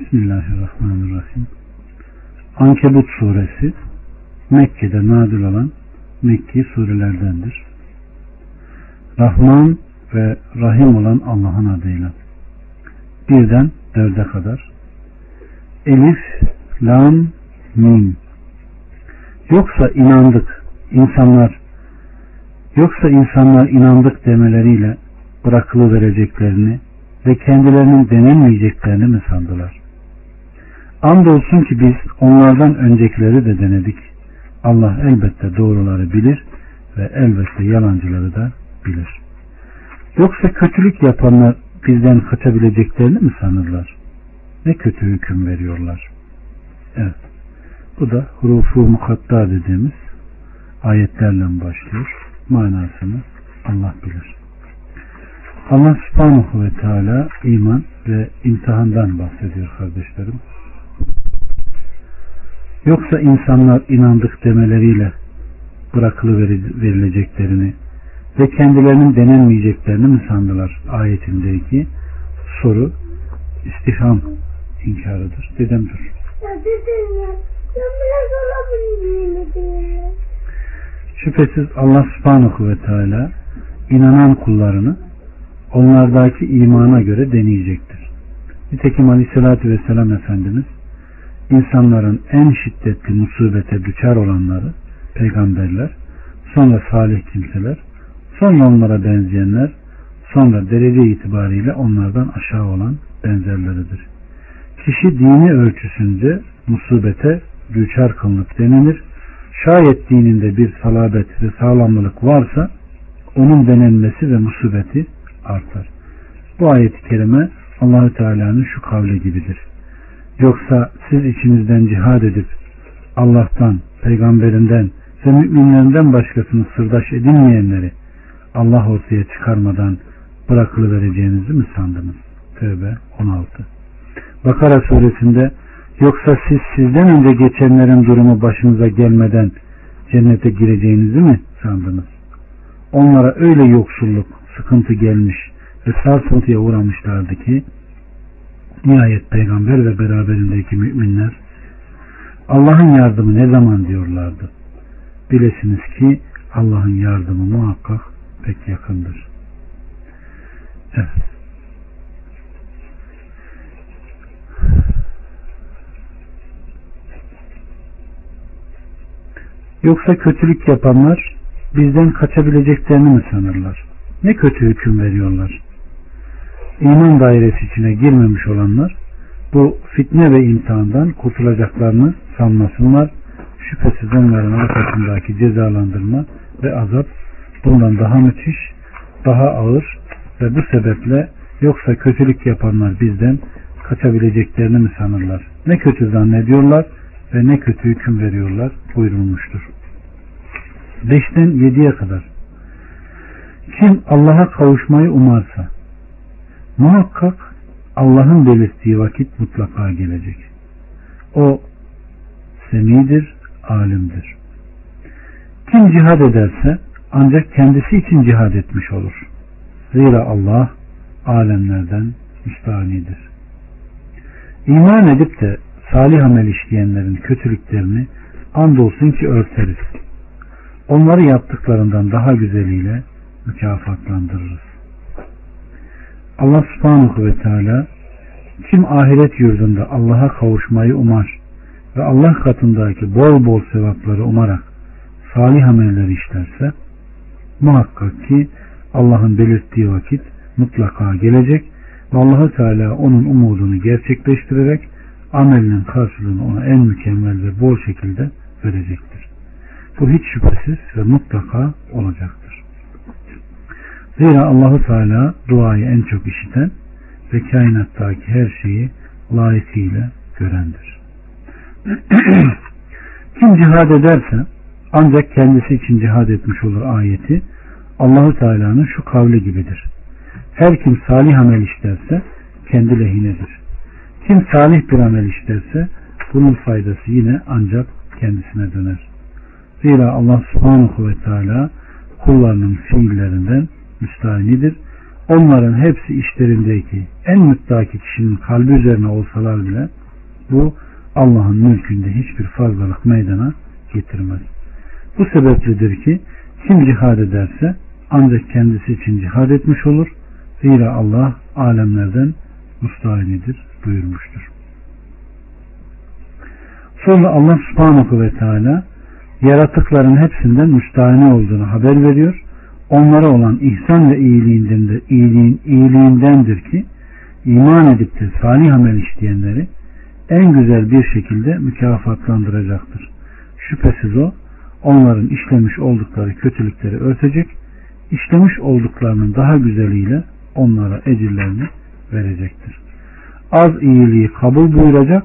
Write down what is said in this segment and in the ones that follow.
Bismillahirrahmanirrahim. Ankebut suresi Mekke'de nadir olan Mekki surelerdendir. Rahman ve Rahim olan Allah'ın adıyla. Birden dörde kadar. Elif, Lam, Mim. Yoksa inandık. insanlar yoksa insanlar inandık demeleriyle bırakılı vereceklerini ve kendilerinin denenmeyeceklerini mi sandılar? Andolsun ki biz onlardan öncekileri de denedik. Allah elbette doğruları bilir ve elbette yalancıları da bilir. Yoksa kötülük yapanlar bizden kaçabileceklerini mi sanırlar? Ne kötü hüküm veriyorlar. Evet. Bu da hurufu mukatta dediğimiz ayetlerle başlıyor. Manasını Allah bilir. Allah subhanahu ve teala iman ve imtihandan bahsediyor kardeşlerim. Yoksa insanlar inandık demeleriyle bırakılı verileceklerini ve kendilerinin denenmeyeceklerini mi sandılar ayetindeki soru istifham inkarıdır. Dedem dur. Şüphesiz Allah subhanahu ve teala inanan kullarını onlardaki imana göre deneyecektir. Nitekim Aleyhisselatü Vesselam Efendimiz insanların en şiddetli musibete düçar olanları peygamberler, sonra salih kimseler, sonra onlara benzeyenler, sonra derece itibariyle onlardan aşağı olan benzerleridir. Kişi dini ölçüsünce musibete düçar kılınıp denilir. Şayet dininde bir salabet ve sağlamlılık varsa onun denenmesi ve musibeti artar. Bu ayet-i kerime Allahü Teala'nın şu kavli gibidir. Yoksa siz içinizden cihad edip Allah'tan, peygamberinden ve müminlerinden başkasını sırdaş edinmeyenleri Allah ortaya çıkarmadan bırakılı vereceğinizi mi sandınız? Tövbe 16. Bakara suresinde yoksa siz sizden önce geçenlerin durumu başınıza gelmeden cennete gireceğinizi mi sandınız? Onlara öyle yoksulluk, sıkıntı gelmiş ve sarsıntıya uğramışlardı ki nihayet peygamber ve beraberindeki müminler Allah'ın yardımı ne zaman diyorlardı. Bilesiniz ki Allah'ın yardımı muhakkak pek yakındır. Evet. Yoksa kötülük yapanlar bizden kaçabileceklerini mi sanırlar? Ne kötü hüküm veriyorlar. İman dairesi içine girmemiş olanlar bu fitne ve imtihandan kurtulacaklarını sanmasınlar. Şüphesiz onların arkasındaki cezalandırma ve azap bundan daha müthiş, daha ağır ve bu sebeple yoksa kötülük yapanlar bizden kaçabileceklerini mi sanırlar? Ne kötü zannediyorlar ve ne kötü hüküm veriyorlar buyurulmuştur. 5'ten 7'ye kadar. Kim Allah'a kavuşmayı umarsa muhakkak Allah'ın belirttiği vakit mutlaka gelecek. O semidir, alimdir. Kim cihad ederse ancak kendisi için cihad etmiş olur. Zira Allah alemlerden müstahanidir. İman edip de salih amel işleyenlerin kötülüklerini andolsun ki örteriz onları yaptıklarından daha güzeliyle mükafatlandırırız. Allah subhanahu ve teala kim ahiret yurdunda Allah'a kavuşmayı umar ve Allah katındaki bol bol sevapları umarak salih amelleri işlerse muhakkak ki Allah'ın belirttiği vakit mutlaka gelecek ve allah Teala onun umudunu gerçekleştirerek amelinin karşılığını ona en mükemmel ve bol şekilde verecektir. Bu hiç şüphesiz ve mutlaka olacaktır. Zira Allahu Teala duayı en çok işiten ve kainattaki her şeyi layıkıyla görendir. Kim cihad ederse ancak kendisi için cihad etmiş olur ayeti Allahu Teala'nın şu kavli gibidir. Her kim salih amel işlerse kendi lehinedir. Kim salih bir amel işlerse bunun faydası yine ancak kendisine döner. Zira Allah subhanahu ve teala kullarının fiillerinden müstahinidir. onların hepsi işlerindeki en müttaki kişinin kalbi üzerine olsalar bile bu Allah'ın mülkünde hiçbir fazlalık meydana getirmez. Bu sebepledir ki kim cihad ederse ancak kendisi için cihad etmiş olur. Zira Allah alemlerden mustahinidir buyurmuştur. Sonra Allah subhanahu ve teala yaratıkların hepsinden müstahane olduğunu haber veriyor. Onlara olan ihsan ve iyiliğinden de, iyiliğin, iyiliğindendir ki iman edip de salih amel işleyenleri en güzel bir şekilde mükafatlandıracaktır. Şüphesiz o onların işlemiş oldukları kötülükleri örtecek, işlemiş olduklarının daha güzeliyle onlara ecirlerini verecektir. Az iyiliği kabul buyuracak,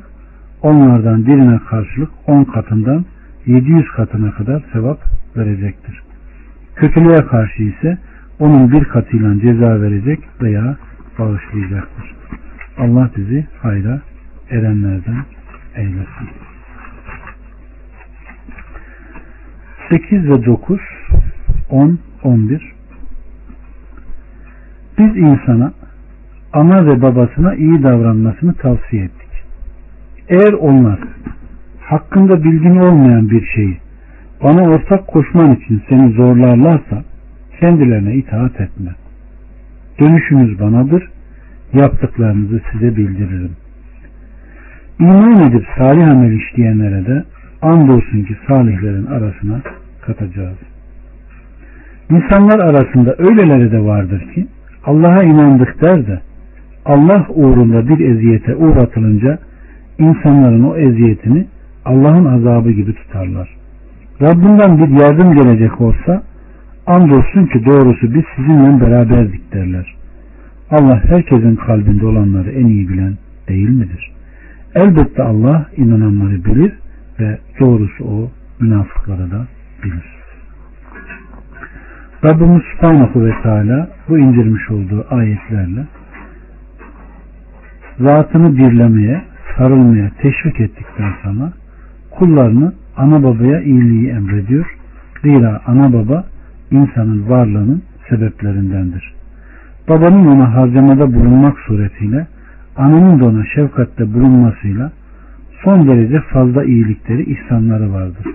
onlardan birine karşılık on katından 700 katına kadar sevap verecektir. Kötülüğe karşı ise onun bir katıyla ceza verecek veya bağışlayacaktır. Allah bizi hayra erenlerden eylesin. 8 ve 9 10 11 Biz insana ana ve babasına iyi davranmasını tavsiye ettik. Eğer onlar hakkında bilgin olmayan bir şeyi bana ortak koşman için seni zorlarlarsa kendilerine itaat etme. Dönüşünüz banadır, yaptıklarınızı size bildiririm. İman edip salih amel işleyenlere de andolsun ki salihlerin arasına katacağız. İnsanlar arasında öyleleri de vardır ki Allah'a inandık der de Allah uğrunda bir eziyete uğratılınca insanların o eziyetini Allah'ın azabı gibi tutarlar. Rabbinden bir yardım gelecek olsa andolsun ki doğrusu biz sizinle beraberdik derler. Allah herkesin kalbinde olanları en iyi bilen değil midir? Elbette Allah inananları bilir ve doğrusu o münafıkları da bilir. Rabbimiz Subhanahu ve Teala bu indirmiş olduğu ayetlerle zatını birlemeye, sarılmaya teşvik ettikten sonra kullarını ana babaya iyiliği emrediyor. Zira ana baba insanın varlığının sebeplerindendir. Babanın ona harcamada bulunmak suretiyle ananın da ona şefkatte bulunmasıyla son derece fazla iyilikleri, ihsanları vardır.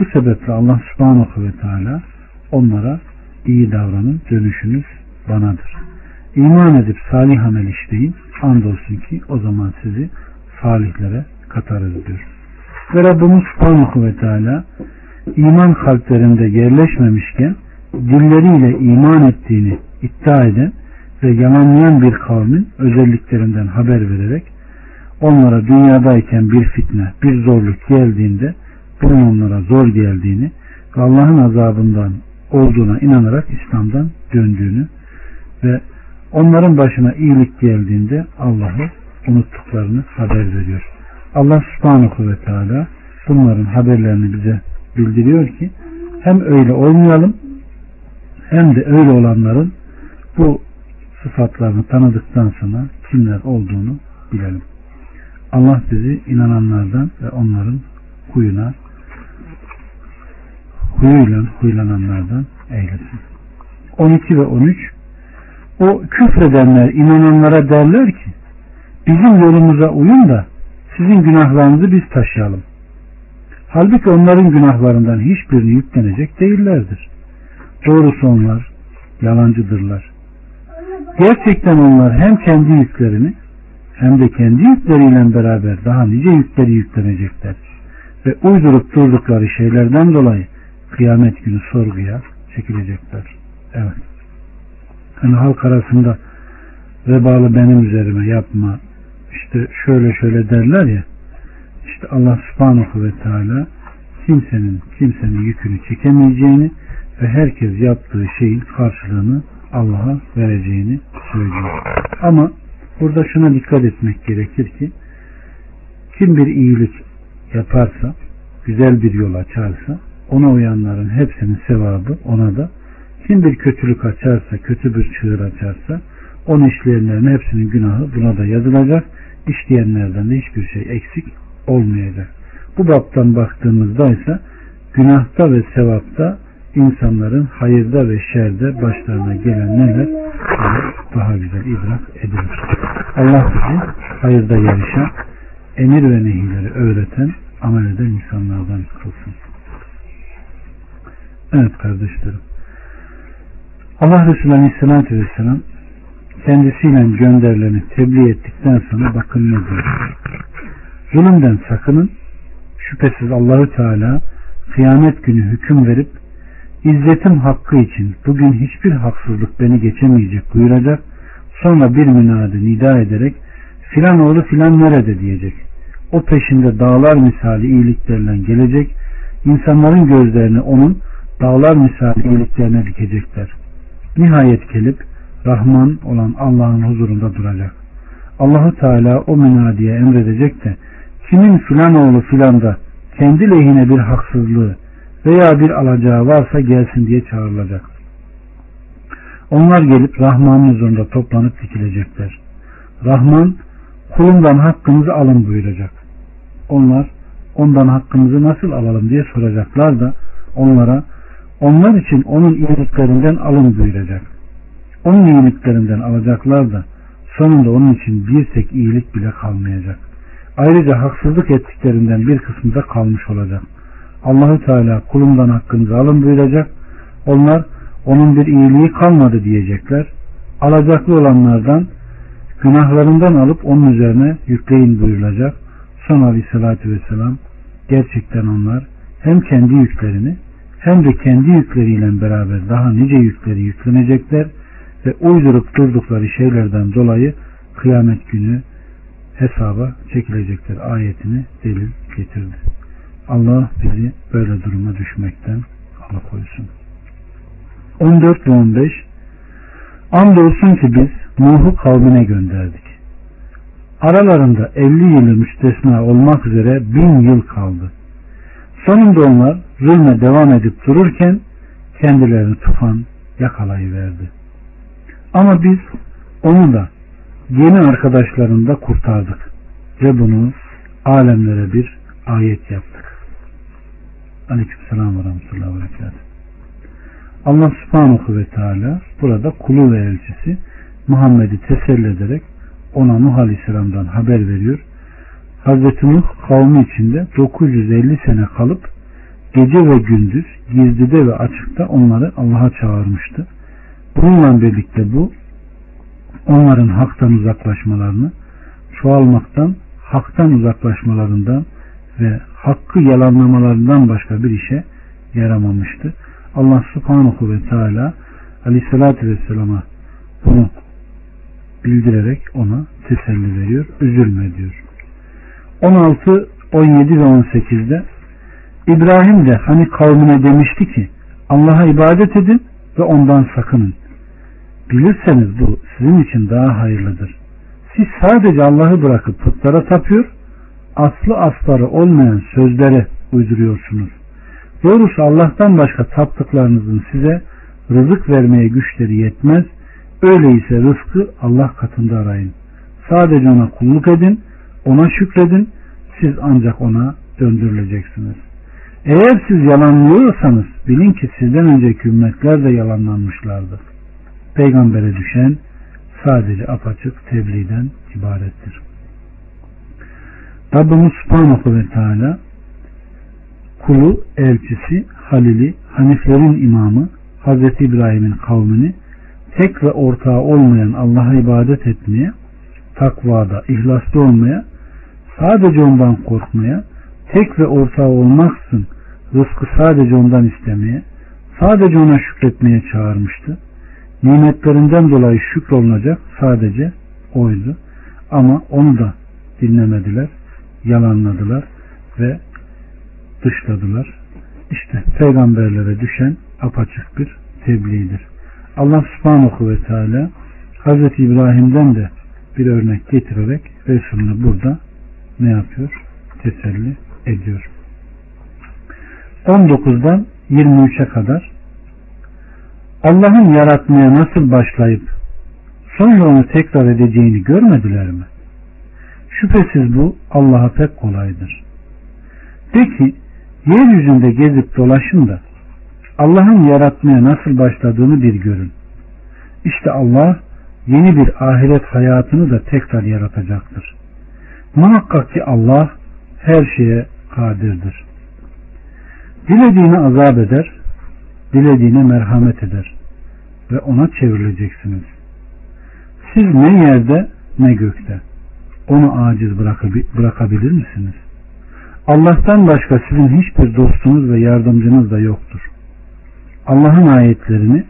Bu sebeple Allah subhanahu ve teala onlara iyi davranın, dönüşünüz banadır. İman edip salih amel işleyin, andolsun ki o zaman sizi salihlere katarız diyor. Ve Rabbimiz subhanahu ve teala iman kalplerinde yerleşmemişken dilleriyle iman ettiğini iddia eden ve yalanlayan bir kavmin özelliklerinden haber vererek onlara dünyadayken bir fitne, bir zorluk geldiğinde bunun onlara zor geldiğini ve Allah'ın azabından olduğuna inanarak İslam'dan döndüğünü ve onların başına iyilik geldiğinde Allah'ı unuttuklarını haber veriyor. Allah subhanahu ve teala bunların haberlerini bize bildiriyor ki hem öyle olmayalım hem de öyle olanların bu sıfatlarını tanıdıktan sonra kimler olduğunu bilelim. Allah bizi inananlardan ve onların huyuna huyuyla huylananlardan eylesin. 12 ve 13 O küfredenler inananlara derler ki bizim yolumuza uyun da sizin günahlarınızı biz taşıyalım. Halbuki onların günahlarından hiçbirini yüklenecek değillerdir. Doğrusu onlar yalancıdırlar. Gerçekten onlar hem kendi yüklerini hem de kendi yükleriyle beraber daha nice yükleri yüklenecekler. Ve uydurup durdukları şeylerden dolayı kıyamet günü sorguya çekilecekler. Evet. Hani halk arasında vebalı benim üzerime yapma işte şöyle şöyle derler ya işte Allah subhanahu ve teala kimsenin kimsenin yükünü çekemeyeceğini ve herkes yaptığı şeyin karşılığını Allah'a vereceğini söylüyor. Ama burada şuna dikkat etmek gerekir ki kim bir iyilik yaparsa, güzel bir yol açarsa ona uyanların hepsinin sevabı ona da kim bir kötülük açarsa, kötü bir çığır açarsa onun işleyenlerin hepsinin günahı buna da yazılacak. İşleyenlerden de hiçbir şey eksik olmayacak. Bu baptan baktığımızda ise günahta ve sevapta insanların hayırda ve şerde başlarına gelen neler daha güzel idrak edilir. Allah bizi hayırda yarışan, emir ve nehirleri öğreten, amel eden insanlardan kılsın. Evet kardeşlerim. Allah Resulü Aleyhisselatü Vesselam kendisiyle gönderileni tebliğ ettikten sonra bakın ne diyor. Zulümden sakının. Şüphesiz Allahü Teala kıyamet günü hüküm verip İzzetim hakkı için bugün hiçbir haksızlık beni geçemeyecek buyuracak. Sonra bir münadi nida ederek filan oğlu filan nerede diyecek. O peşinde dağlar misali iyiliklerle gelecek. İnsanların gözlerini onun dağlar misali iyiliklerine dikecekler. Nihayet gelip Rahman olan Allah'ın huzurunda duracak. Allahu Teala o münadiye emredecek de kimin filan oğlu filan da kendi lehine bir haksızlığı veya bir alacağı varsa gelsin diye çağrılacak. Onlar gelip Rahman'ın huzurunda toplanıp dikilecekler. Rahman kulumdan hakkınızı alın buyuracak. Onlar ondan hakkımızı nasıl alalım diye soracaklar da onlara onlar için onun iyiliklerinden alın buyuracak. Onun iyiliklerinden alacaklar da sonunda onun için bir tek iyilik bile kalmayacak. Ayrıca haksızlık ettiklerinden bir kısmı da kalmış olacak. Allahu Teala kulumdan hakkınızı alın buyuracak. Onlar onun bir iyiliği kalmadı diyecekler. Alacaklı olanlardan günahlarından alıp onun üzerine yükleyin buyurulacak. Son aleyhissalatü vesselam gerçekten onlar hem kendi yüklerini hem de kendi yükleriyle beraber daha nice yükleri yüklenecekler ve uydurup durdukları şeylerden dolayı kıyamet günü hesaba çekilecekler ayetini delil getirdi. Allah bizi böyle duruma düşmekten alıkoysun. 14 ve 15 Andolsun ki biz Nuh'u kavmine gönderdik. Aralarında 50 yılı müstesna olmak üzere bin yıl kaldı. Sonunda onlar zulme devam edip dururken kendilerini tufan yakalayıverdi. Ama biz onu da yeni arkadaşlarını da kurtardık ve bunu alemlere bir ayet yaptık. Aleykümselam ve rahmetullahi ve berekatuhu. Allah subhanahu ve teala burada kulu ve elçisi Muhammed'i teselli ederek ona Nuh Aleyhisselam'dan haber veriyor. Hazreti Nuh kavmi içinde 950 sene kalıp gece ve gündüz gizlide ve açıkta onları Allah'a çağırmıştı. Bununla birlikte bu onların haktan uzaklaşmalarını çoğalmaktan, haktan uzaklaşmalarından ve hakkı yalanlamalarından başka bir işe yaramamıştı. Allah subhanahu ve teala aleyhissalatü vesselama bunu bildirerek ona teselli veriyor. Üzülme diyor. 16, 17 ve 18'de İbrahim de hani kavmine demişti ki Allah'a ibadet edin ve ondan sakının. Bilirseniz bu sizin için daha hayırlıdır. Siz sadece Allah'ı bırakıp putlara tapıyor, aslı asları olmayan sözlere uyduruyorsunuz. Doğrusu Allah'tan başka taptıklarınızın size rızık vermeye güçleri yetmez. Öyleyse rızkı Allah katında arayın. Sadece ona kulluk edin, ona şükredin. Siz ancak ona döndürüleceksiniz. Eğer siz yalanlıyorsanız bilin ki sizden önceki ümmetler de yalanlanmışlardır. Peygambere düşen sadece apaçık tebliğden ibarettir. Rabbimiz Subhanahu ve Teala kulu, elçisi, halili, haniflerin imamı Hazreti İbrahim'in kavmini tek ve ortağı olmayan Allah'a ibadet etmeye, takvada, ihlaslı olmaya, sadece ondan korkmaya, tek ve ortağı olmaksın rızkı sadece ondan istemeye, sadece ona şükretmeye çağırmıştı. Nimetlerinden dolayı şükrolunacak sadece oydu. Ama onu da dinlemediler, yalanladılar ve dışladılar. İşte peygamberlere düşen apaçık bir tebliğdir. Allah subhanahu ve teala Hazreti İbrahim'den de bir örnek getirerek Resulünü burada ne yapıyor? Teselli ediyor. 19'dan 23'e kadar Allah'ın yaratmaya nasıl başlayıp sonra onu tekrar edeceğini görmediler mi? Şüphesiz bu Allah'a pek kolaydır. De ki yeryüzünde gezip dolaşın da Allah'ın yaratmaya nasıl başladığını bir görün. İşte Allah yeni bir ahiret hayatını da tekrar yaratacaktır. Muhakkak ki Allah her şeye kadirdir. Dilediğini azap eder, dilediğine merhamet eder ve ona çevrileceksiniz. Siz ne yerde ne gökte onu aciz bırakabilir misiniz? Allah'tan başka sizin hiçbir dostunuz ve yardımcınız da yoktur. Allah'ın ayetlerini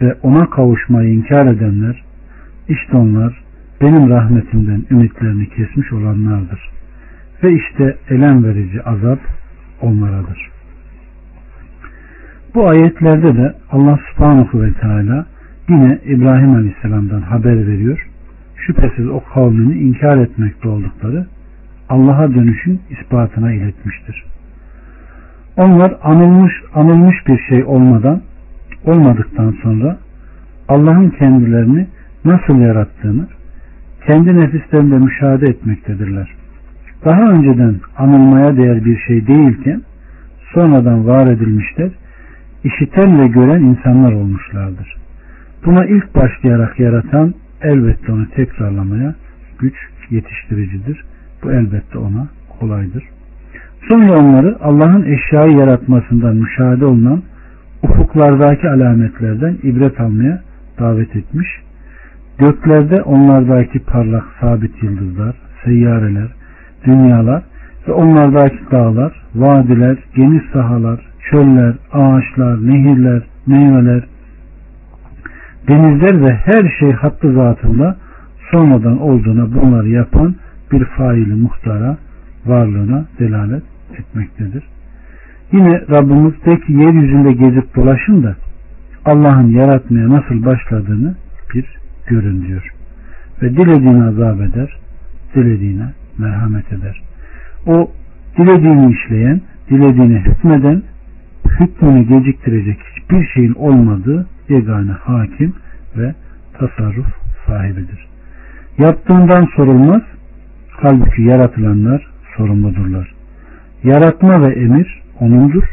ve ona kavuşmayı inkar edenler, işte onlar benim rahmetimden ümitlerini kesmiş olanlardır. Ve işte elem verici azap onlaradır. Bu ayetlerde de Allah subhanahu ve teala yine İbrahim Aleyhisselam'dan haber veriyor. Şüphesiz o kavmini inkar etmekte oldukları Allah'a dönüşün ispatına iletmiştir. Onlar anılmış, anılmış bir şey olmadan olmadıktan sonra Allah'ın kendilerini nasıl yarattığını kendi nefislerinde müşahede etmektedirler. Daha önceden anılmaya değer bir şey değilken sonradan var edilmişler, işiten ve gören insanlar olmuşlardır. Buna ilk başlayarak yaratan elbette onu tekrarlamaya güç yetiştiricidir. Bu elbette ona kolaydır. Sonra onları Allah'ın eşyayı yaratmasından müşahede olunan ufuklardaki alametlerden ibret almaya davet etmiş. Göklerde onlardaki parlak sabit yıldızlar, seyyareler, dünyalar ve onlardaki dağlar, vadiler, geniş sahalar, çöller, ağaçlar, nehirler, meyveler, denizler ve her şey hattı zatında sonradan olduğuna bunları yapan bir faili muhtara varlığına delalet etmektedir. Yine Rabbimiz de ki yeryüzünde gezip dolaşın da Allah'ın yaratmaya nasıl başladığını bir görün diyor. Ve dilediğini azap eder, dilediğine merhamet eder. O dilediğini işleyen, dilediğine hükmeden, hükmünü geciktirecek hiçbir şeyin olmadığı yegane hakim ve tasarruf sahibidir. Yaptığından sorulmaz, halbuki yaratılanlar sorumludurlar. Yaratma ve emir O'nundur.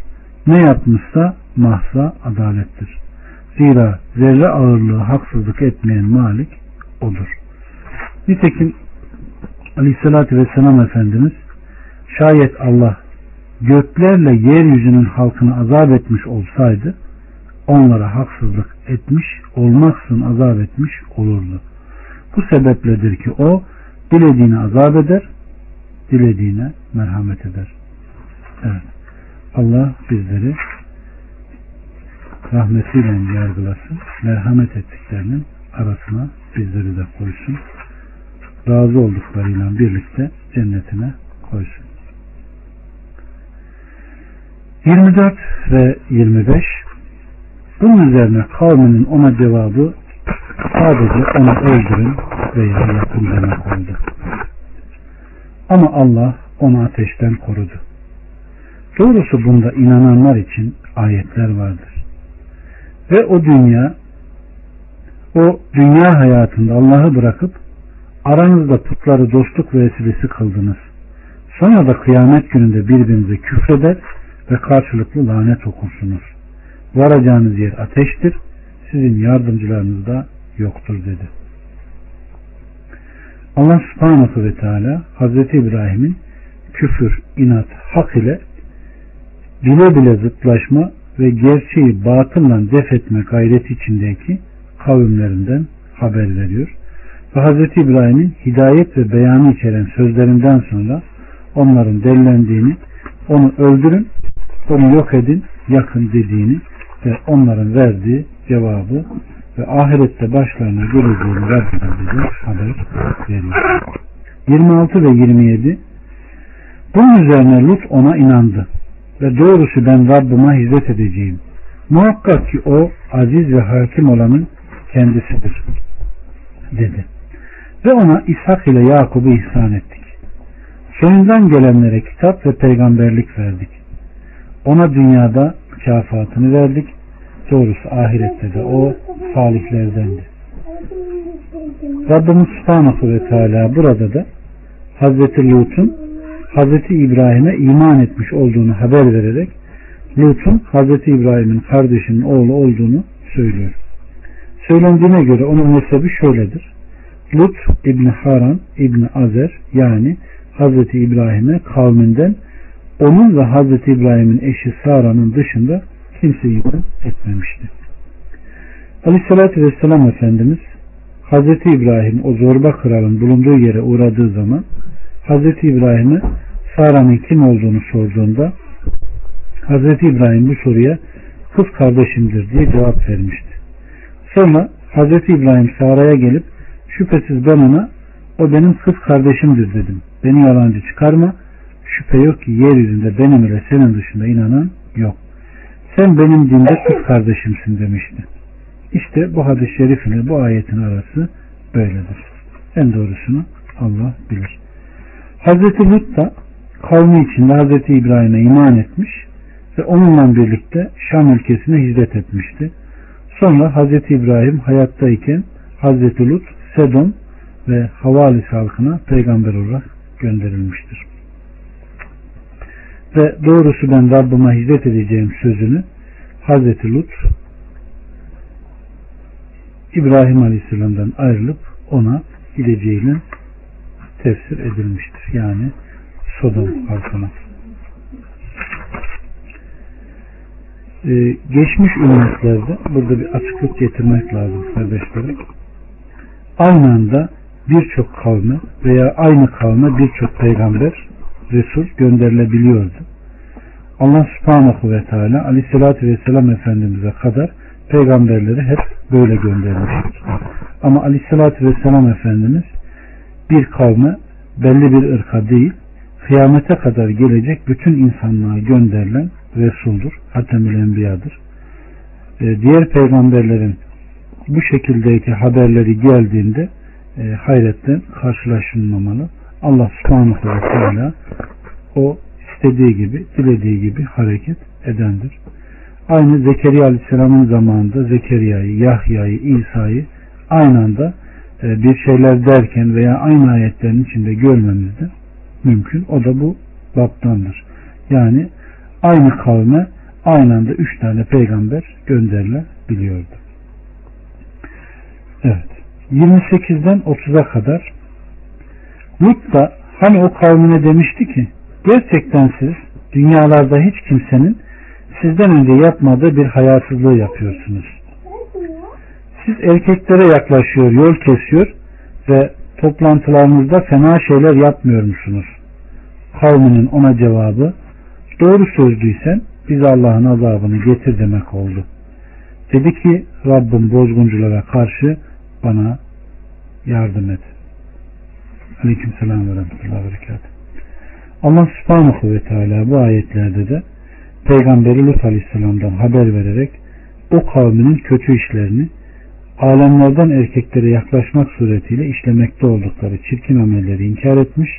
Ne yapmışsa mahsa adalettir. Zira zerre ağırlığı haksızlık etmeyen malik odur. Nitekim Aleyhisselatü Vesselam Efendimiz şayet Allah göklerle yeryüzünün halkını azap etmiş olsaydı onlara haksızlık etmiş olmaksın azap etmiş olurdu. Bu sebepledir ki o dilediğini azap eder, dilediğine merhamet eder. Evet. Allah bizleri rahmetiyle yargılasın. Merhamet ettiklerinin arasına bizleri de koysun. Razı olduklarıyla birlikte cennetine koysun. 24 ve 25 bunun üzerine kavminin ona cevabı sadece onu öldürün veya yakın demek oldu. Ama Allah onu ateşten korudu. Doğrusu bunda inananlar için ayetler vardır. Ve o dünya o dünya hayatında Allah'ı bırakıp aranızda putları dostluk vesilesi kıldınız. Sonra da kıyamet gününde birbirinize küfreder ve karşılıklı lanet okursunuz. Varacağınız yer ateştir. Sizin yardımcılarınız da yoktur dedi. Allah subhanahu ve teala Hazreti İbrahim'in küfür, inat, hak ile bile bile zıtlaşma ve gerçeği batılla def etme gayreti içindeki kavimlerinden haber veriyor. Ve Hz. İbrahim'in hidayet ve beyanı içeren sözlerinden sonra onların delilendiğini, onu öldürün, onu yok edin, yakın dediğini ve onların verdiği cevabı ve ahirette başlarına geleceğini Rabbimiz bize haber veriyor. 26 ve 27 Bunun üzerine Lut ona inandı ve doğrusu ben Rabbime hizmet edeceğim. Muhakkak ki o aziz ve hakim olanın kendisidir dedi. Ve ona İshak ile Yakub'u ihsan ettik. Soyundan gelenlere kitap ve peygamberlik verdik. Ona dünyada mükafatını verdik. Doğrusu ahirette de o salihlerdendi. Rabbimiz Subhanahu ve Teala burada da Hazreti Lut'un Hazreti İbrahim'e iman etmiş olduğunu haber vererek Lut'un Hazreti İbrahim'in kardeşinin oğlu olduğunu söylüyor. Söylendiğine göre onun nesebi şöyledir. Lut İbni Haran İbni Azer yani Hazreti İbrahim'e kavminden onun ve Hazreti İbrahim'in eşi Sara'nın dışında kimse iman etmemişti. Aleyhissalatü Vesselam Efendimiz Hazreti İbrahim o zorba kralın bulunduğu yere uğradığı zaman Hazreti İbrahim'e Sara'nın kim olduğunu sorduğunda Hazreti İbrahim bu soruya kız kardeşimdir diye cevap vermişti. Sonra Hazreti İbrahim Sara'ya gelip şüphesiz ben ona o benim kız kardeşimdir dedim. Beni yalancı çıkarma. Şüphe yok ki yeryüzünde benim ile senin dışında inanan yok. Sen benim dinde kız kardeşimsin demişti. İşte bu hadis-i şerif ile bu ayetin arası böyledir. En doğrusunu Allah bilir. Hazreti Lut da kavmi içinde Hazreti İbrahim'e iman etmiş ve onunla birlikte Şam ülkesine hicret etmişti. Sonra Hazreti İbrahim hayattayken Hazreti Lut, Sedon ve Havalis halkına peygamber olarak gönderilmiştir. Ve doğrusu ben Rabbime hicret edeceğim sözünü Hazreti Lut İbrahim Aleyhisselam'dan ayrılıp ona gideceğinin tefsir edilmiştir. Yani Sodom halkına. Ee, geçmiş ümmetlerde burada bir açıklık getirmek lazım kardeşlerim. Aynı anda birçok kavme veya aynı kavme birçok peygamber, Resul gönderilebiliyordu. Allah subhanahu ve teala aleyhissalatü vesselam Efendimiz'e kadar peygamberleri hep böyle göndermiştir. Ama aleyhissalatü vesselam Efendimiz bir kavme belli bir ırka değil kıyamete kadar gelecek bütün insanlığa gönderilen Resul'dur. Hatemül Enbiya'dır. Ee, diğer peygamberlerin bu şekildeki haberleri geldiğinde e, hayretten karşılaşılmamalı. Allah subhanahu ve teala o istediği gibi, dilediği gibi hareket edendir. Aynı Zekeriya Aleyhisselam'ın zamanında Zekeriya'yı, Yahya'yı, İsa'yı aynı anda e, bir şeyler derken veya aynı ayetlerin içinde görmemiz de mümkün. O da bu baptandır. Yani aynı kavme aynı anda üç tane peygamber gönderilebiliyordu. Evet. 28'den 30'a kadar Lut da hani o kavmine demişti ki gerçekten siz dünyalarda hiç kimsenin sizden önce yapmadığı bir hayasızlığı yapıyorsunuz. Siz erkeklere yaklaşıyor, yol kesiyor ve toplantılarınızda fena şeyler yapmıyor musunuz? Kavminin ona cevabı doğru sözlüysen biz Allah'ın azabını getir demek oldu. Dedi ki Rabbim bozgunculara karşı bana yardım et. Aleyküm selam ve rahmetullahi ve Allah subhanahu ve teala bu ayetlerde de Peygamberi Lut aleyhisselamdan haber vererek o kavminin kötü işlerini alemlerden erkeklere yaklaşmak suretiyle işlemekte oldukları çirkin amelleri inkar etmiş.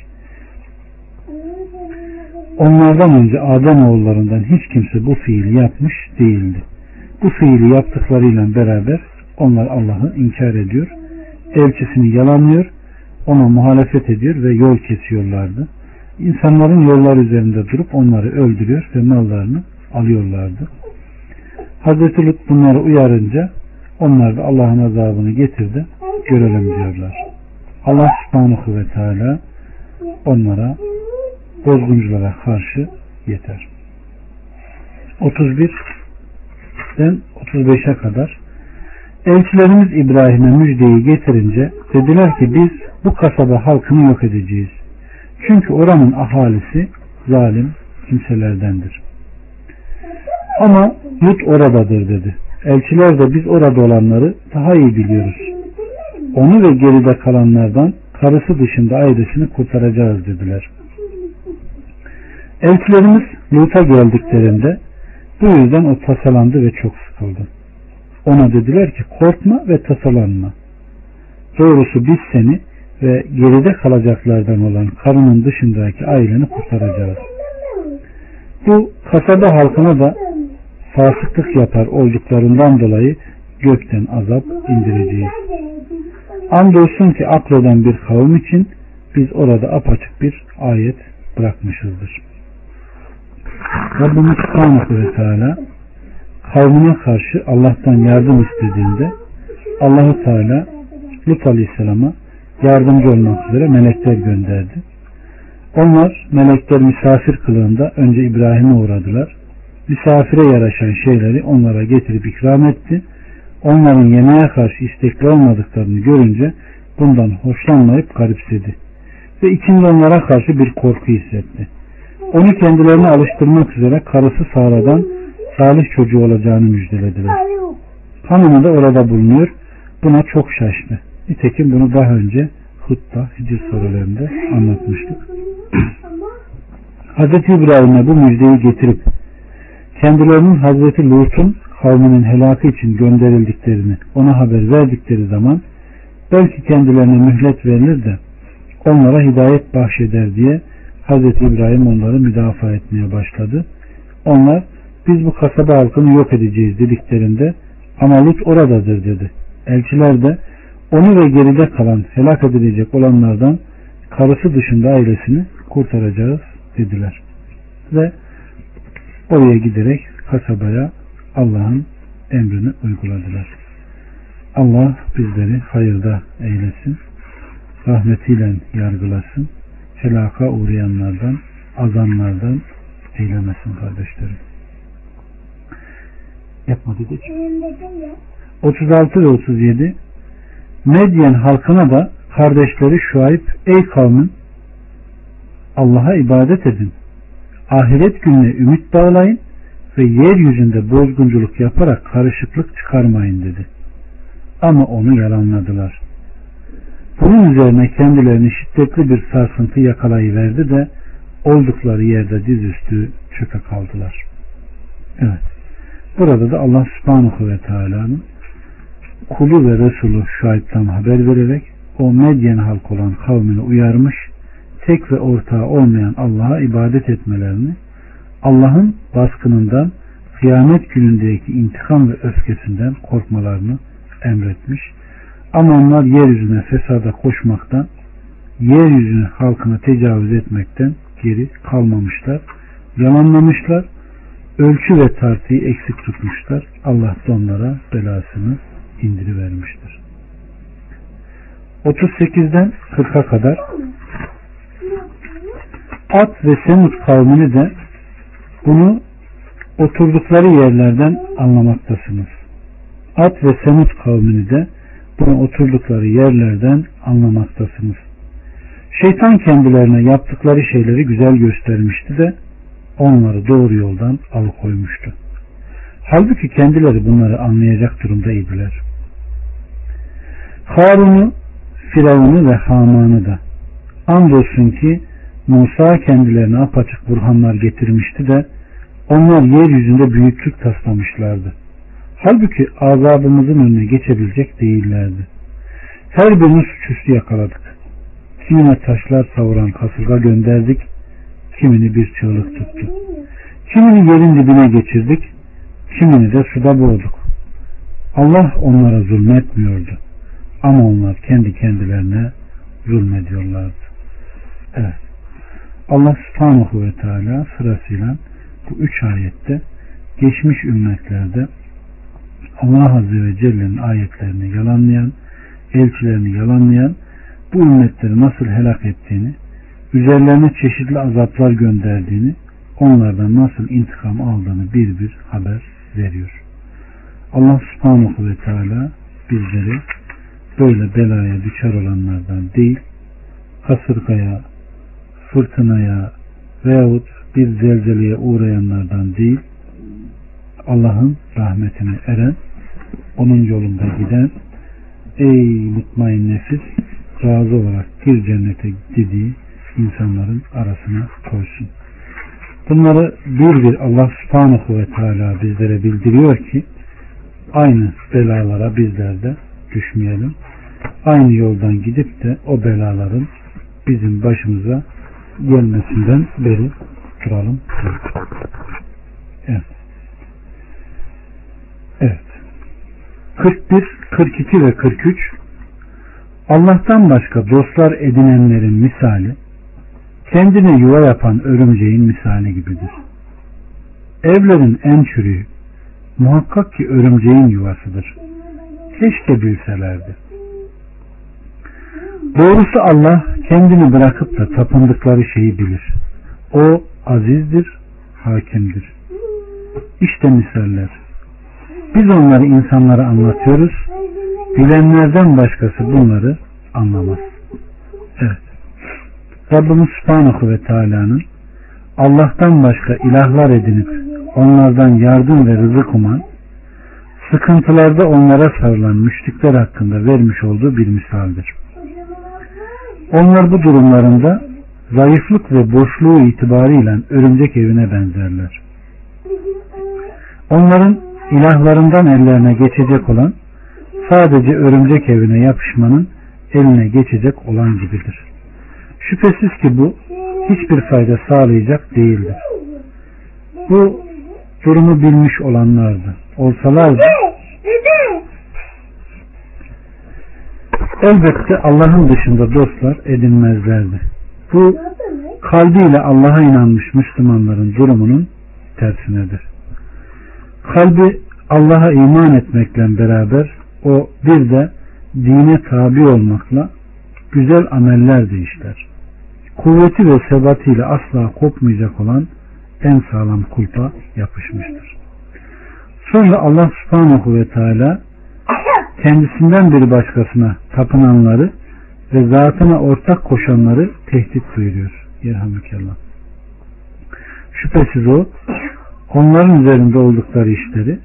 Onlardan önce Adem oğullarından hiç kimse bu fiili yapmış değildi. Bu fiili yaptıklarıyla beraber onlar Allah'ı inkar ediyor, elçisini yalanlıyor, ona muhalefet ediyor ve yol kesiyorlardı. İnsanların yollar üzerinde durup onları öldürüyor ve mallarını alıyorlardı. Hazreti Lut bunları uyarınca onlar da Allah'ın azabını getirdi. Görelim diyorlar. Allah subhanahu ve teala onlara bozgunculara karşı yeter. 31'den 35'e kadar Elçilerimiz İbrahim'e müjdeyi getirince dediler ki biz bu kasaba halkını yok edeceğiz. Çünkü oranın ahalisi zalim kimselerdendir. Ama Lut oradadır dedi. Elçiler de biz orada olanları daha iyi biliyoruz. Onu ve geride kalanlardan karısı dışında ayrısını kurtaracağız dediler. Elçilerimiz Lut'a geldiklerinde bu yüzden o tasalandı ve çok sıkıldı. Ona dediler ki korkma ve tasalanma. Doğrusu biz seni ve geride kalacaklardan olan karının dışındaki aileni kurtaracağız. Bu kasaba halkına da fasıklık yapar olduklarından dolayı gökten azap indireceğiz. Andolsun ki akleden bir kavim için biz orada apaçık bir ayet bırakmışızdır. Rabbimiz Subhanahu ve Teala kavmine karşı Allah'tan yardım istediğinde Allahu Teala Lut Aleyhisselam'a yardımcı olmak üzere melekler gönderdi. Onlar melekler misafir kılığında önce İbrahim'e uğradılar. Misafire yaraşan şeyleri onlara getirip ikram etti. Onların yemeğe karşı istekli olmadıklarını görünce bundan hoşlanmayıp garipsedi. Ve içinde onlara karşı bir korku hissetti. Onu kendilerine alıştırmak üzere karısı Sara'dan salih çocuğu olacağını müjdelediler. Hanımı da orada bulunuyor. Buna çok şaştı. Nitekim bunu daha önce Hutta, Hicr sorularında anlatmıştık. Hz. İbrahim'e bu müjdeyi getirip kendilerinin Hazreti Lut'un kavminin helakı için gönderildiklerini ona haber verdikleri zaman belki kendilerine mühlet verilir de onlara hidayet bahşeder diye Hz. İbrahim onları müdafaa etmeye başladı. Onlar biz bu kasaba halkını yok edeceğiz dediklerinde ama Lut oradadır dedi. Elçiler de onu ve geride kalan helak edilecek olanlardan karısı dışında ailesini kurtaracağız dediler. Ve oraya giderek kasabaya Allah'ın emrini uyguladılar. Allah bizleri hayırda eylesin. Rahmetiyle yargılasın. Helaka uğrayanlardan, azanlardan eylemesin kardeşlerim. Yapma dedik. 36 ve 37 Medyen halkına da kardeşleri Şuayb ey kavmin Allah'a ibadet edin. Ahiret gününe ümit bağlayın ve yeryüzünde bozgunculuk yaparak karışıklık çıkarmayın dedi. Ama onu yalanladılar. Bunun üzerine kendilerini şiddetli bir sarsıntı yakalayıverdi de oldukları yerde dizüstü çöpe kaldılar. Evet. Burada da Allah subhanahu ve teala'nın kulu ve Resulü Şuayb'dan haber vererek o Medyen halk olan kavmini uyarmış, tek ve ortağı olmayan Allah'a ibadet etmelerini, Allah'ın baskınından kıyamet günündeki intikam ve öfkesinden korkmalarını emretmiş. Ama onlar yeryüzüne fesada koşmaktan, yeryüzüne halkına tecavüz etmekten geri kalmamışlar, yalanlamışlar, ölçü ve tartıyı eksik tutmuşlar. Allah da onlara belasını indirivermiştir. 38'den 40'a kadar At ve Semut kavmini de bunu oturdukları yerlerden anlamaktasınız. At ve Semut kavmini de bunu oturdukları yerlerden anlamaktasınız. Şeytan kendilerine yaptıkları şeyleri güzel göstermişti de onları doğru yoldan alıkoymuştu. Halbuki kendileri bunları anlayacak durumdaydılar. Harun'u, Firavun'u ve Haman'ı da andolsun ki Musa kendilerine apaçık burhanlar getirmişti de onlar yeryüzünde büyüklük taslamışlardı. Halbuki azabımızın önüne geçebilecek değillerdi. Her birini suçüstü yakaladık. Kimine taşlar savuran kasırga gönderdik, kimini bir çığlık tuttu. Kimini yerin dibine geçirdik, kimini de suda boğduk. Allah onlara zulmetmiyordu. Ama onlar kendi kendilerine zulmediyorlardı. Evet. Allah subhanahu ve teala sırasıyla bu üç ayette geçmiş ümmetlerde Allah Azze ve Celle'nin ayetlerini yalanlayan, elçilerini yalanlayan bu ümmetleri nasıl helak ettiğini, üzerlerine çeşitli azaplar gönderdiğini, onlardan nasıl intikam aldığını bir bir haber veriyor. Allah subhanahu ve teala bizleri böyle belaya düşer olanlardan değil, kasırgaya, fırtınaya veyahut bir zelzeleye uğrayanlardan değil, Allah'ın rahmetine eren, onun yolunda giden, ey mutmain nefis, razı olarak bir cennete dediği insanların arasına koysun. Bunları bir bir Allah subhanahu ve teala bizlere bildiriyor ki aynı belalara bizler de düşmeyelim. Aynı yoldan gidip de o belaların bizim başımıza gelmesinden beri duralım. Evet. Evet. 41, 42 ve 43 Allah'tan başka dostlar edinenlerin misali kendine yuva yapan örümceğin misali gibidir. Evlerin en çürüğü muhakkak ki örümceğin yuvasıdır. Keşke bilselerdi. Doğrusu Allah kendini bırakıp da tapındıkları şeyi bilir. O azizdir, hakimdir. İşte misaller. Biz onları insanlara anlatıyoruz. Bilenlerden başkası bunları anlamaz. Rabbimiz Subhanahu ve Teala'nın Allah'tan başka ilahlar edinip onlardan yardım ve rızık uman, sıkıntılarda onlara sarılan müşrikler hakkında vermiş olduğu bir misaldir. Onlar bu durumlarında zayıflık ve boşluğu itibarıyla örümcek evine benzerler. Onların ilahlarından ellerine geçecek olan sadece örümcek evine yapışmanın eline geçecek olan gibidir. Şüphesiz ki bu hiçbir fayda sağlayacak değildir. Bu durumu bilmiş olanlardı. Olsalardı elbette Allah'ın dışında dostlar edinmezlerdi. Bu kalbiyle Allah'a inanmış Müslümanların durumunun tersinedir. Kalbi Allah'a iman etmekle beraber o bir de dine tabi olmakla güzel ameller de işler. Kuvveti ve sebatiyle asla kopmayacak olan en sağlam kulpa yapışmıştır. Sonra Allah subhanahu ve teala kendisinden bir başkasına tapınanları ve zatına ortak koşanları tehdit buyuruyor. Yerhamdülillah. Şüphesiz o onların üzerinde oldukları işleri,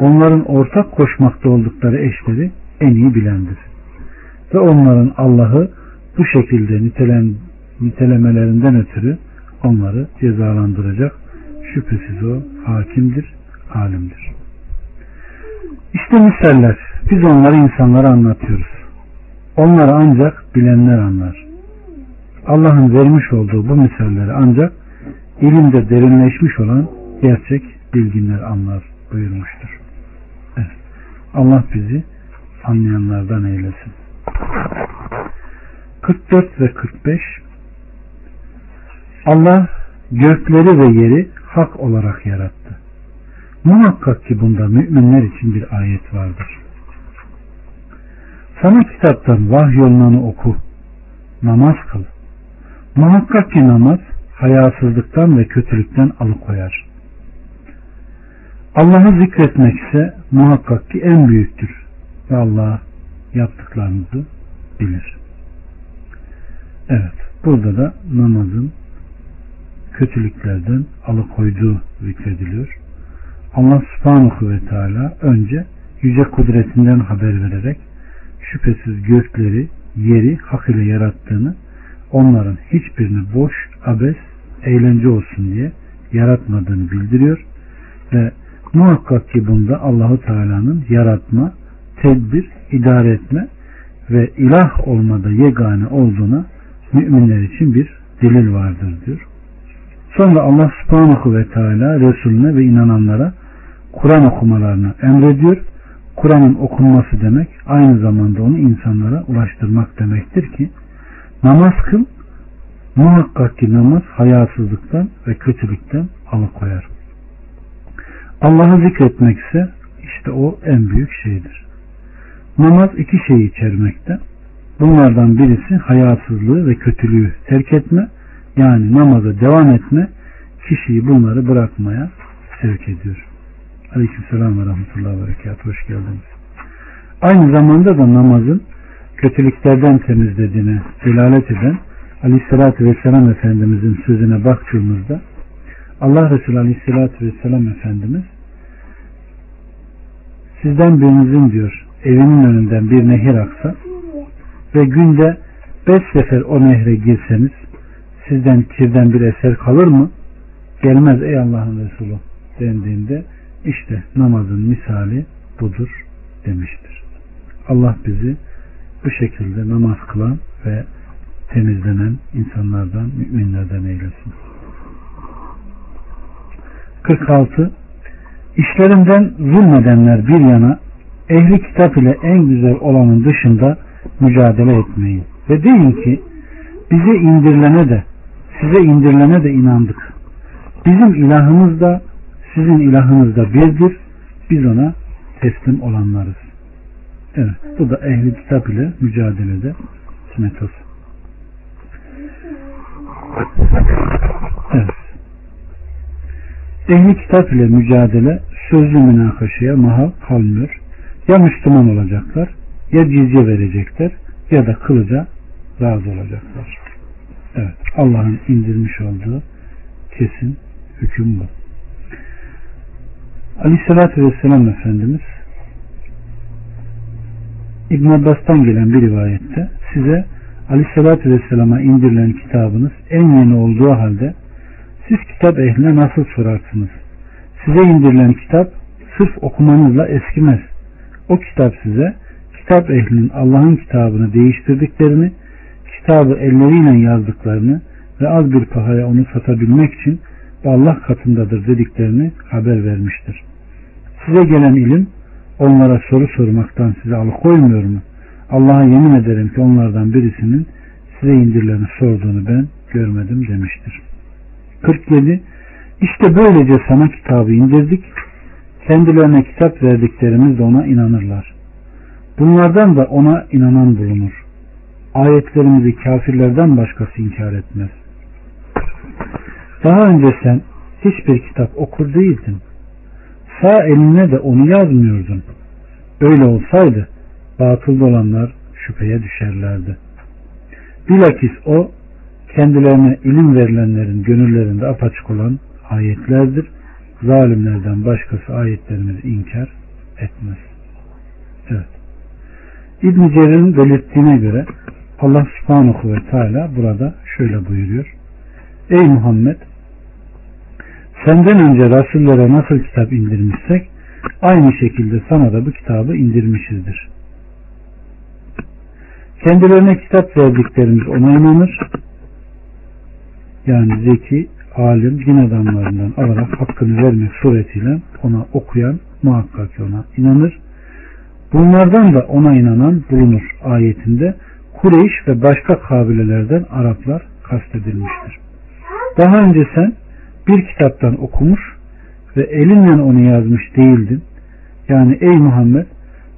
onların ortak koşmakta oldukları eşleri en iyi bilendir. Ve onların Allah'ı bu şekilde nitelen, nitelemelerinden ötürü onları cezalandıracak. Şüphesiz o hakimdir, alimdir. İşte misaller. Biz onları insanlara anlatıyoruz. Onları ancak bilenler anlar. Allah'ın vermiş olduğu bu misalleri ancak ilimde derinleşmiş olan gerçek bilginler anlar buyurmuştur. Evet. Allah bizi anlayanlardan eylesin. 44 ve 45 Allah gökleri ve yeri hak olarak yarattı. Muhakkak ki bunda müminler için bir ayet vardır. Sana kitaptan vahyolunanı oku, namaz kıl. Muhakkak ki namaz hayasızlıktan ve kötülükten alıkoyar. Allah'ı zikretmek ise muhakkak ki en büyüktür ve Allah yaptıklarınızı bilir. Evet, burada da namazın kötülüklerden alıkoyduğu zikrediliyor. Allah subhanahu ve teala önce yüce kudretinden haber vererek şüphesiz gökleri, yeri hak ile yarattığını, onların hiçbirini boş, abes, eğlence olsun diye yaratmadığını bildiriyor ve muhakkak ki bunda Allahu Teala'nın yaratma, tedbir, idare etme ve ilah olmada yegane olduğuna müminler için bir delil vardır diyor. Sonra Allah subhanahu ve teala Resulüne ve inananlara Kur'an okumalarını emrediyor. Kur'an'ın okunması demek aynı zamanda onu insanlara ulaştırmak demektir ki namaz kıl muhakkak ki namaz hayasızlıktan ve kötülükten alıkoyar. Allah'ı zikretmek ise işte o en büyük şeydir. Namaz iki şeyi içermekte. Bunlardan birisi hayasızlığı ve kötülüğü terk etme yani namaza devam etme kişiyi bunları bırakmaya sevk ediyor. Aleyküm selam ve rahmetullahi ve berekat. Hoş geldiniz. Aynı zamanda da namazın kötülüklerden temizlediğine delalet eden Aleyhisselatü Vesselam Efendimizin sözüne baktığımızda Allah Resulü Aleyhisselatü Vesselam Efendimiz sizden birinizin diyor evinin önünden bir nehir aksa ve günde beş sefer o nehre girseniz sizden kirden bir eser kalır mı? Gelmez ey Allah'ın Resulü dendiğinde işte namazın misali budur demiştir. Allah bizi bu şekilde namaz kılan ve temizlenen insanlardan, müminlerden eylesin. 46. İşlerinden zulmedenler bir yana ehli kitap ile en güzel olanın dışında mücadele etmeyin. Ve deyin ki bize indirilene de size indirilene de inandık. Bizim ilahımız da Sizin ilahınız da birdir. Biz ona teslim olanlarız. Evet. Bu da ehli kitap ile mücadelede metot. Evet. Ehli kitap ile mücadele sözlü münakaşaya mahal kalmıyor. Ya Müslüman olacaklar ya cizye verecekler ya da kılıca razı olacaklar. Evet. Allah'ın indirmiş olduğu kesin hüküm bu. Aleyhissalatü Vesselam Efendimiz İbn Abbas'tan gelen bir rivayette size Aleyhisselatü Vesselam'a indirilen kitabınız en yeni olduğu halde siz kitap ehline nasıl sorarsınız? Size indirilen kitap sırf okumanızla eskimez. O kitap size kitap ehlinin Allah'ın kitabını değiştirdiklerini, kitabı elleriyle yazdıklarını ve az bir pahaya onu satabilmek için Allah katındadır dediklerini haber vermiştir. Size gelen ilim onlara soru sormaktan size alıkoymuyor mu? Allah'a yemin ederim ki onlardan birisinin size indirileni sorduğunu ben görmedim demiştir. 47. İşte böylece sana kitabı indirdik. Kendilerine kitap verdiklerimiz de ona inanırlar. Bunlardan da ona inanan bulunur. Ayetlerimizi kafirlerden başkası inkar etmez. Daha önce sen hiçbir kitap okur değildin. Sağ eline de onu yazmıyordun. Öyle olsaydı batıl olanlar şüpheye düşerlerdi. Bilakis o kendilerine ilim verilenlerin gönüllerinde apaçık olan ayetlerdir. Zalimlerden başkası ayetlerimizi inkar etmez. Evet. İbn Cerir'in belirttiğine göre Allah subhanahu ve teala burada şöyle buyuruyor. Ey Muhammed senden önce rasullere nasıl kitap indirmişsek aynı şekilde sana da bu kitabı indirmişizdir. Kendilerine kitap verdiklerimiz ona inanır. Yani zeki, alim, din adamlarından alarak hakkını vermek suretiyle ona okuyan muhakkak ona inanır. Bunlardan da ona inanan bulunur ayetinde Kureyş ve başka kabilelerden Araplar kastedilmiştir. Daha önce sen bir kitaptan okumuş ve elinle onu yazmış değildin. Yani ey Muhammed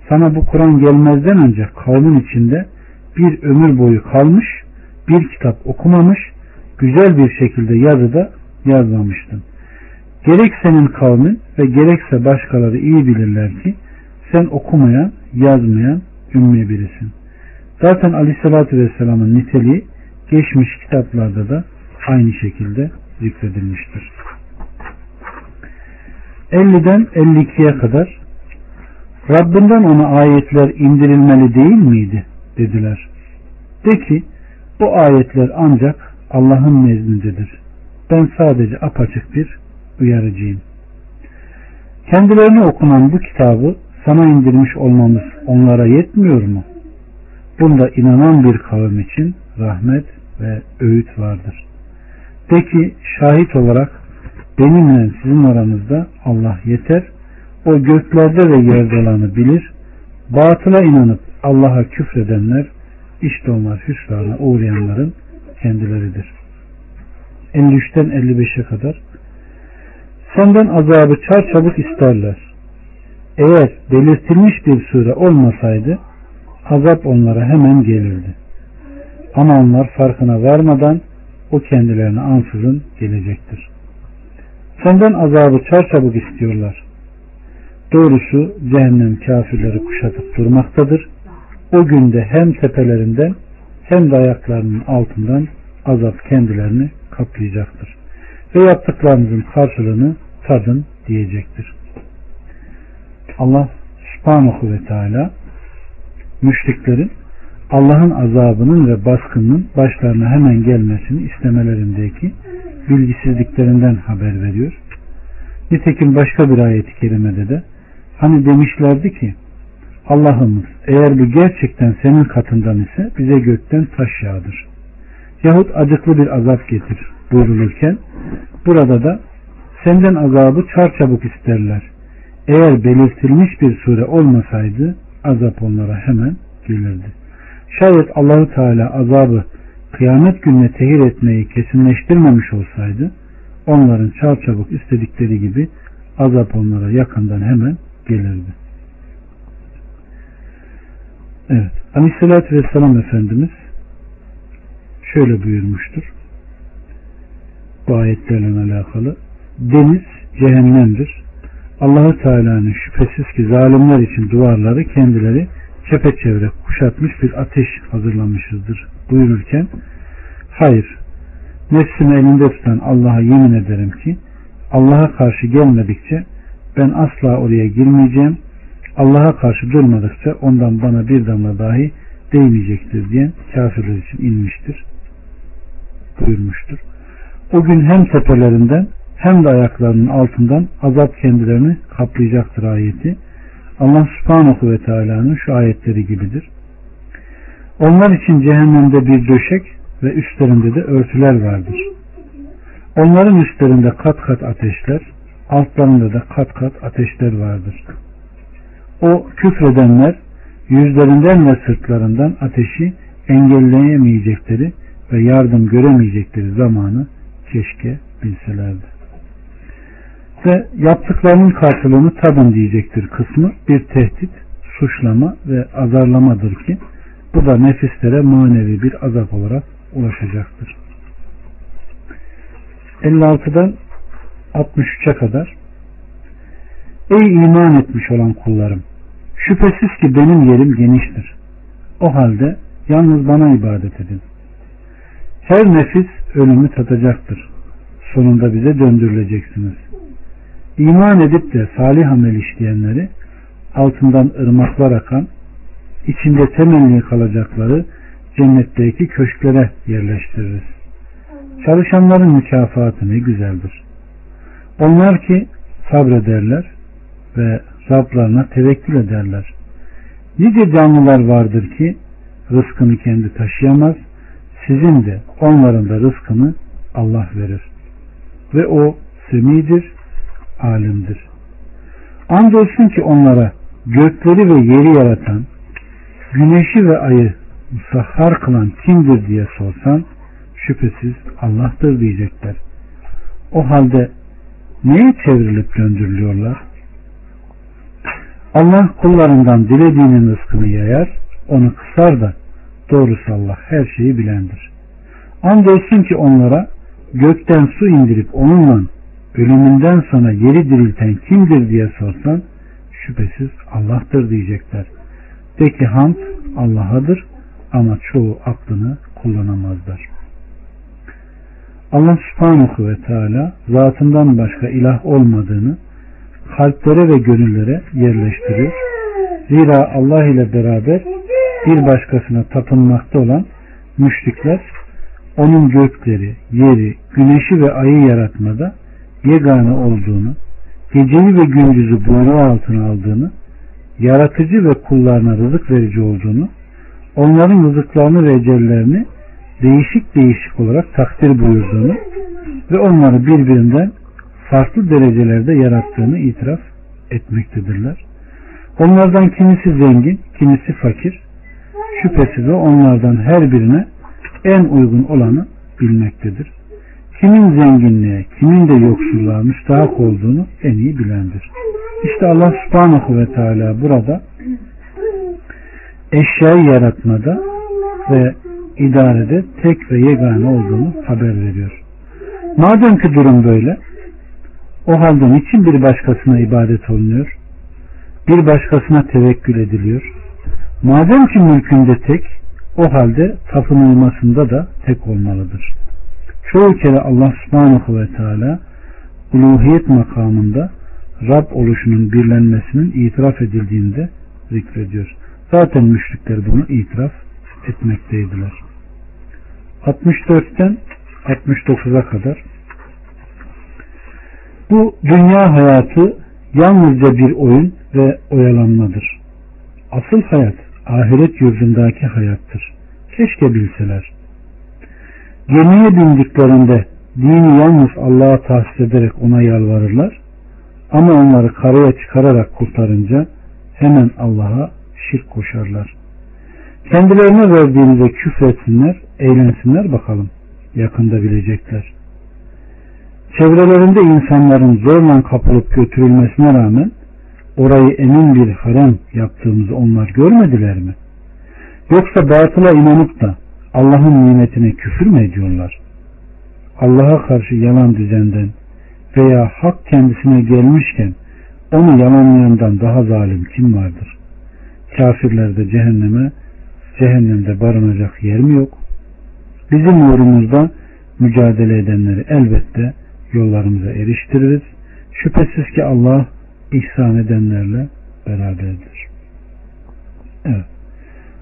sana bu Kur'an gelmezden önce kavmin içinde bir ömür boyu kalmış, bir kitap okumamış, güzel bir şekilde yazıda yazmamıştın. Gerek senin kavmin ve gerekse başkaları iyi bilirler ki sen okumayan, yazmayan ümmi birisin. Zaten Aleyhisselatü Vesselam'ın niteliği geçmiş kitaplarda da aynı şekilde zikredilmiştir. 50'den 52'ye kadar Rabbinden ona ayetler indirilmeli değil miydi? dediler. De ki bu ayetler ancak Allah'ın nezdindedir. Ben sadece apaçık bir uyarıcıyım. Kendilerine okunan bu kitabı sana indirmiş olmamız onlara yetmiyor mu? Bunda inanan bir kavim için rahmet ve öğüt vardır. De ki şahit olarak benimle sizin aranızda Allah yeter. O göklerde ve yerde olanı bilir. Batıla inanıp Allah'a küfredenler işte onlar hüsrana uğrayanların kendileridir. 53'ten 55'e kadar senden azabı çarçabuk isterler. Eğer belirtilmiş bir sure olmasaydı azap onlara hemen gelirdi. Ama onlar farkına varmadan o kendilerine ansızın gelecektir. Senden azabı çarçabuk istiyorlar. Doğrusu cehennem kafirleri kuşatıp durmaktadır. O günde hem tepelerinden hem de ayaklarının altından azap kendilerini kaplayacaktır. Ve yaptıklarınızın karşılığını tadın diyecektir. Allah subhanahu ve teala müşriklerin Allah'ın azabının ve baskının başlarına hemen gelmesini istemelerindeki bilgisizliklerinden haber veriyor. Nitekim başka bir ayeti kerimede de hani demişlerdi ki Allah'ımız eğer bu gerçekten senin katından ise bize gökten taş yağdır. Yahut acıklı bir azap getir buyrulurken burada da senden azabı çarçabuk isterler. Eğer belirtilmiş bir sure olmasaydı azap onlara hemen gelirdi. Şayet Allahu Teala azabı kıyamet gününe tehir etmeyi kesinleştirmemiş olsaydı onların çarçabuk istedikleri gibi azap onlara yakından hemen gelirdi. Evet. Aleyhissalatü Vesselam Efendimiz şöyle buyurmuştur. Bu ayetlerle alakalı. Deniz cehennemdir. Allahu Teala'nın şüphesiz ki zalimler için duvarları kendileri çepeçevre kuşatmış bir ateş hazırlamışızdır buyururken hayır nefsimi elinde tutan Allah'a yemin ederim ki Allah'a karşı gelmedikçe ben asla oraya girmeyeceğim Allah'a karşı durmadıkça ondan bana bir damla dahi değmeyecektir diyen kafirler için inmiştir buyurmuştur. O gün hem tepelerinden hem de ayaklarının altından azap kendilerini kaplayacaktır ayeti. Allah subhanahu ve teala'nın şu ayetleri gibidir. Onlar için cehennemde bir döşek ve üstlerinde de örtüler vardır. Onların üstlerinde kat kat ateşler, altlarında da kat kat ateşler vardır. O küfredenler yüzlerinden ve sırtlarından ateşi engelleyemeyecekleri ve yardım göremeyecekleri zamanı keşke bilselerdi ve yaptıklarının karşılığını tadın diyecektir kısmı bir tehdit, suçlama ve azarlamadır ki bu da nefislere manevi bir azap olarak ulaşacaktır. 56'dan 63'e kadar Ey iman etmiş olan kullarım! Şüphesiz ki benim yerim geniştir. O halde yalnız bana ibadet edin. Her nefis ölümü tadacaktır. Sonunda bize döndürüleceksiniz. İman edip de salih amel işleyenleri altından ırmaklar akan, içinde temelli kalacakları cennetteki köşklere yerleştiririz. Çalışanların mükafatı ne güzeldir. Onlar ki sabrederler ve Rablarına tevekkül ederler. Nice canlılar vardır ki rızkını kendi taşıyamaz, sizin de onların da rızkını Allah verir. Ve o semidir, alimdir. Andolsun ki onlara gökleri ve yeri yaratan, güneşi ve ayı musahhar kılan kimdir diye sorsan, şüphesiz Allah'tır diyecekler. O halde neye çevrilip döndürülüyorlar? Allah kullarından dilediğinin rızkını yayar, onu kısar da doğrusu Allah her şeyi bilendir. Andolsun ki onlara gökten su indirip onunla ölümünden sonra yeri dirilten kimdir diye sorsan şüphesiz Allah'tır diyecekler. De ki hamd Allah'adır ama çoğu aklını kullanamazlar. Allah subhanahu ve teala zatından başka ilah olmadığını kalplere ve gönüllere yerleştiriyor. Zira Allah ile beraber bir başkasına tapınmakta olan müşrikler onun gökleri, yeri, güneşi ve ayı yaratmada yegane olduğunu, geceyi ve gündüzü buyruğu altına aldığını, yaratıcı ve kullarına rızık verici olduğunu, onların rızıklarını ve ecellerini değişik değişik olarak takdir buyurduğunu ve onları birbirinden farklı derecelerde yarattığını itiraf etmektedirler. Onlardan kimisi zengin, kimisi fakir. Şüphesiz o onlardan her birine en uygun olanı bilmektedir kimin zenginliğe, kimin de yoksulluğa müstahak olduğunu en iyi bilendir. İşte Allah subhanahu ve teala burada eşyayı yaratmada ve idarede tek ve yegane olduğunu haber veriyor. Madem ki durum böyle, o halde niçin bir başkasına ibadet olunuyor? Bir başkasına tevekkül ediliyor. Madem ki mülkünde tek, o halde tapınılmasında da tek olmalıdır. Çoğu kere Allah subhanahu ve teala uluhiyet makamında Rab oluşunun birlenmesinin itiraf edildiğinde zikrediyor. Zaten müşrikler bunu itiraf etmekteydiler. 64'ten 69'a kadar bu dünya hayatı yalnızca bir oyun ve oyalanmadır. Asıl hayat ahiret yurdundaki hayattır. Keşke bilseler. Gemiye bindiklerinde dini yalnız Allah'a tahsis ederek ona yalvarırlar. Ama onları karaya çıkararak kurtarınca hemen Allah'a şirk koşarlar. Kendilerine verdiğinize küfretsinler, eğlensinler bakalım. Yakında bilecekler. Çevrelerinde insanların zorla kapılıp götürülmesine rağmen orayı emin bir harem yaptığımızı onlar görmediler mi? Yoksa batıla inanıp da Allah'ın nimetine küfür mü ediyorlar? Allah'a karşı yalan düzenden veya hak kendisine gelmişken onu yalanlayandan daha zalim kim vardır? Kafirlerde cehenneme, cehennemde barınacak yer mi yok? Bizim uğrumuzda mücadele edenleri elbette yollarımıza eriştiririz. Şüphesiz ki Allah ihsan edenlerle beraberdir. Evet.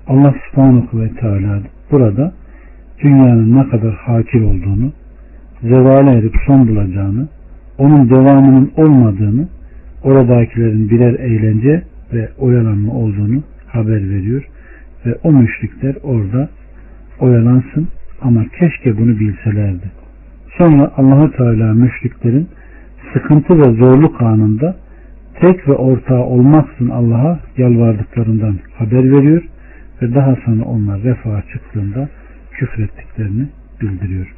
Allah subhanahu ve teala burada dünyanın ne kadar hakir olduğunu, zevale erip son bulacağını, onun devamının olmadığını, oradakilerin birer eğlence ve oyalanma olduğunu haber veriyor. Ve o müşrikler orada oyalansın ama keşke bunu bilselerdi. Sonra Allahu Teala müşriklerin sıkıntı ve zorluk anında tek ve ortağı olmaksızın Allah'a yalvardıklarından haber veriyor ve daha sonra onlar refaha çıktığında küfrettiklerini bildiriyor.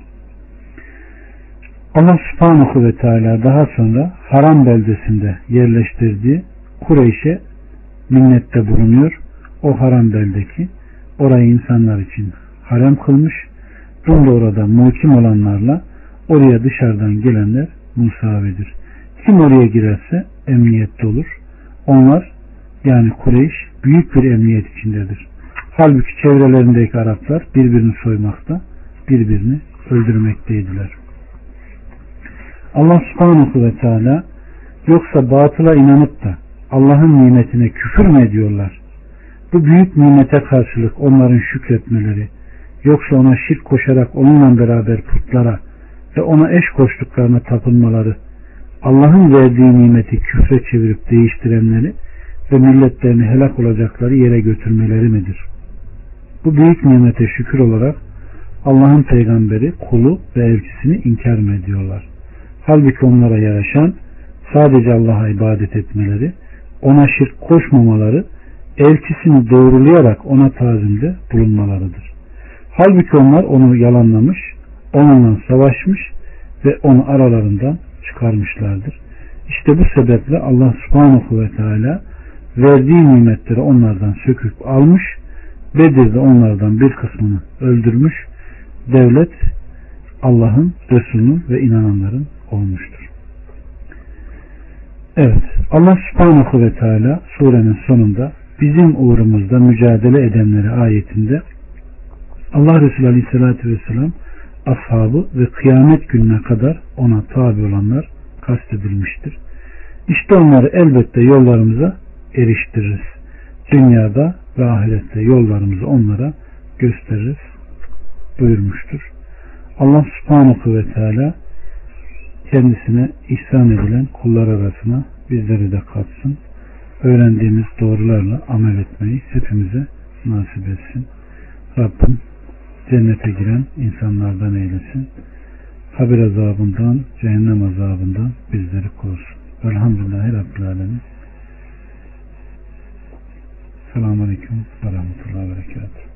Allah subhanahu ve teala daha sonra haram beldesinde yerleştirdiği Kureyş'e minnette bulunuyor. O haram beldeki orayı insanlar için harem kılmış. Bunda orada muhkim olanlarla oraya dışarıdan gelenler musavidir. Kim oraya girerse emniyette olur. Onlar yani Kureyş büyük bir emniyet içindedir. Halbuki çevrelerindeki Araplar birbirini soymakta, birbirini öldürmekteydiler. Allah subhanahu ve teala yoksa batıla inanıp da Allah'ın nimetine küfür mü ediyorlar? Bu büyük nimete karşılık onların şükretmeleri, yoksa ona şirk koşarak onunla beraber putlara ve ona eş koştuklarına tapınmaları, Allah'ın verdiği nimeti küfre çevirip değiştirenleri ve milletlerini helak olacakları yere götürmeleri midir? Bu büyük nimete şükür olarak Allah'ın peygamberi, kulu ve elçisini inkar mı ediyorlar? Halbuki onlara yaraşan sadece Allah'a ibadet etmeleri, ona şirk koşmamaları, elçisini doğrulayarak ona tazimde bulunmalarıdır. Halbuki onlar onu yalanlamış, onunla savaşmış ve onu aralarından çıkarmışlardır. İşte bu sebeple Allah subhanahu ve teala verdiği nimetleri onlardan söküp almış, Bedir'de onlardan bir kısmını öldürmüş, devlet Allah'ın, Resulünün ve inananların olmuştur. Evet, Allah subhanahu ve teala surenin sonunda bizim uğrumuzda mücadele edenleri ayetinde Allah Resulü Aleyhisselatü Vesselam ashabı ve kıyamet gününe kadar ona tabi olanlar kastedilmiştir. İşte onları elbette yollarımıza eriştiririz. Dünyada ve ahirette yollarımızı onlara gösteririz buyurmuştur. Allah subhanahu ve teala kendisine ihsan edilen kullar arasına bizleri de katsın. Öğrendiğimiz doğrularla amel etmeyi hepimize nasip etsin. Rabbim cennete giren insanlardan eylesin. Kabir azabından, cehennem azabından bizleri korusun. Velhamdülillahi Rabbil Alemin. Selamun Aleyküm ve Rahmetullahi ve Berekatuhu.